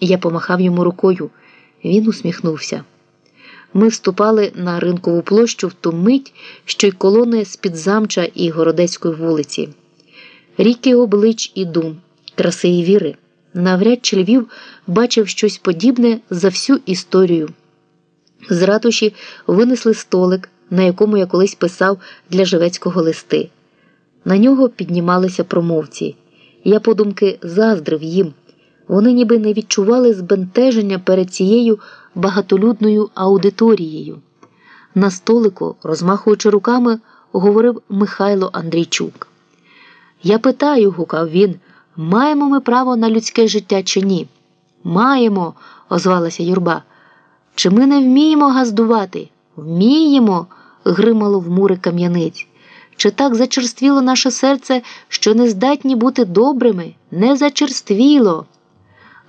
Я помахав йому рукою. Він усміхнувся. Ми вступали на ринкову площу в ту мить, що й колони з-під замча і городецької вулиці. Ріки облич і дум, краси і віри. Навряд чи Львів бачив щось подібне за всю історію. З ратуші винесли столик, на якому я колись писав для живецького листи. На нього піднімалися промовці. Я подумки заздрив їм. Вони ніби не відчували збентеження перед цією багатолюдною аудиторією. На столику, розмахуючи руками, говорив Михайло Андрійчук. Я питаю, гукав він, маємо ми право на людське життя чи ні? Маємо, озвалася юрба. Чи ми не вміємо газдувати? Вміємо, гримало в мури кам'яниць. Чи так зачерствіло наше серце, що не здатні бути добрими? Не зачерствіло.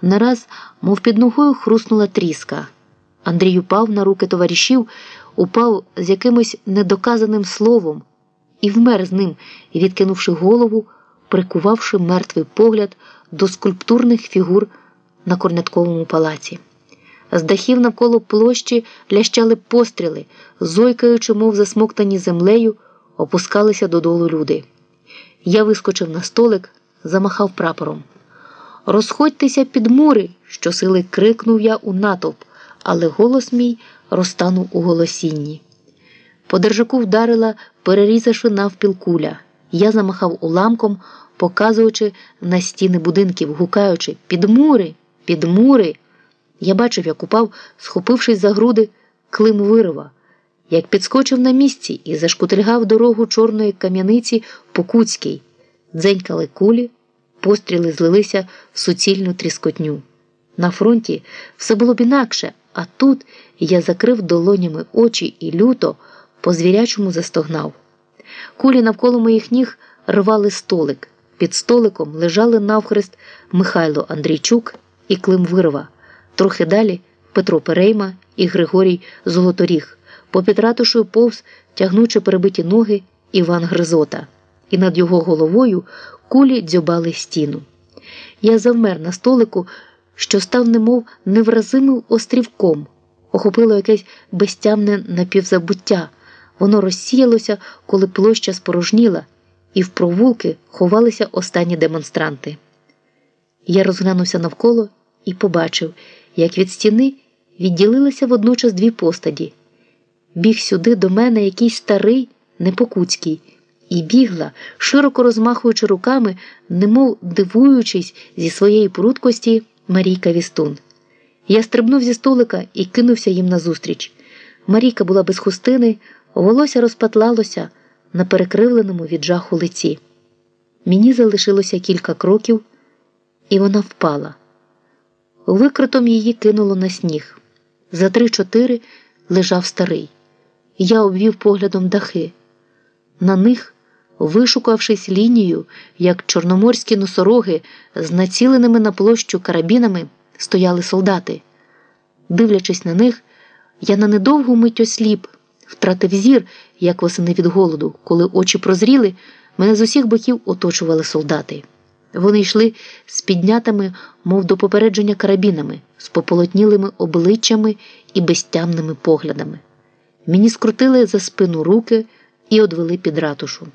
Нараз, мов під ногою, хруснула тріска. Андрій упав на руки товаришів, упав з якимось недоказаним словом і вмер з ним, відкинувши голову, прикувавши мертвий погляд до скульптурних фігур на корнятковому палаці. З дахів навколо площі лящали постріли, зойкаючи, мов засмоктані землею, опускалися додолу люди. Я вискочив на столик, замахав прапором. Розходьтеся під мури, щосили крикнув я у натовп, але голос мій розтанув у голосінні. По держаку вдарила, перерізавши навпіл куля. Я замахав уламком, показуючи на стіни будинків, гукаючи Під мури, під мури. Я бачив, як упав, схопившись за груди, клим вирва, як підскочив на місці і зашкутильгав дорогу чорної кам'яниці Покуцькій, дзенькали кулі, постріли злилися в суцільну тріскотню. На фронті все було б інакше, а тут я закрив долонями очі і люто по звірячому застогнав. Кулі навколо моїх ніг рвали столик. Під столиком лежали навхрест Михайло Андрійчук і Клим Вирва. Трохи далі Петро Перейма і Григорій Золоторіг, попід ратушою повз, тягнучи перебиті ноги Іван Гризота, і над його головою кулі дзьобали стіну. Я завмер на столику, що став немов невразимим острівком, охопило якесь безтямне напівзабуття. Воно розсіялося, коли площа спорожніла, і в провулки ховалися останні демонстранти. Я розглянувся навколо і побачив, як від стіни відділилися водночас дві постаді. Біг сюди до мене якийсь старий, непокуцький, і бігла, широко розмахуючи руками, немов дивуючись зі своєї прудкості Марійка Вістун. Я стрибнув зі столика і кинувся їм назустріч. Марійка була без хустини, волосся розпатлалося на перекривленому від жаху лиці. Мені залишилося кілька кроків, і вона впала. Викритом її кинуло на сніг. За три-чотири лежав старий. Я обвів поглядом дахи. На них, вишукавшись лінію, як чорноморські носороги з націленими на площу карабінами, стояли солдати. Дивлячись на них, я на недовгу мить осліп, втратив зір, як восени від голоду, коли очі прозріли, мене з усіх боків оточували солдати. Вони йшли з піднятими, мов до попередження карабінами, з пополотнілими обличчями і безтямними поглядами. Мені скрутили за спину руки і одвели під ратушу.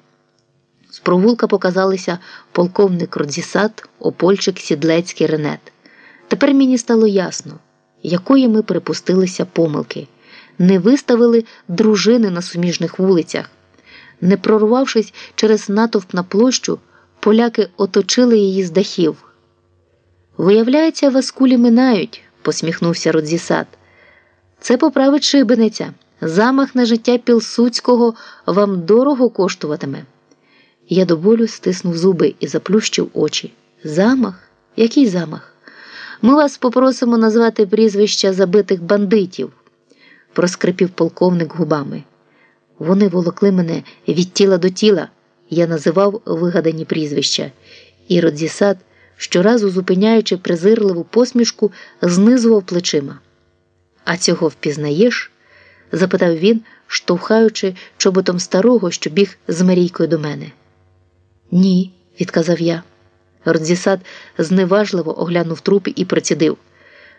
Провулка показалися полковник Родзісат, Опольчик, Сідлецький Ренет. Тепер мені стало ясно, якої ми припустилися помилки, не виставили дружини на суміжних вулицях, не прорвавшись через натовп на площу. Поляки оточили її з дахів. Виявляється, вас кулі минають, посміхнувся Родзісад. Це поправить шибениця. Замах на життя Пілсуцького вам дорого коштуватиме. Я до болю стиснув зуби і заплющив очі. Замах? Який замах? Ми вас попросимо назвати прізвища забитих бандитів, проскрипів полковник губами. Вони волокли мене від тіла до тіла. Я називав вигадані прізвища, і Родзісад, щоразу зупиняючи презирливу посмішку, знизував плечима. А цього впізнаєш? запитав він, штовхаючи чоботом старого, що біг з Марійкою до мене. Ні, відказав я. Родзісад зневажливо оглянув трупи і процідив.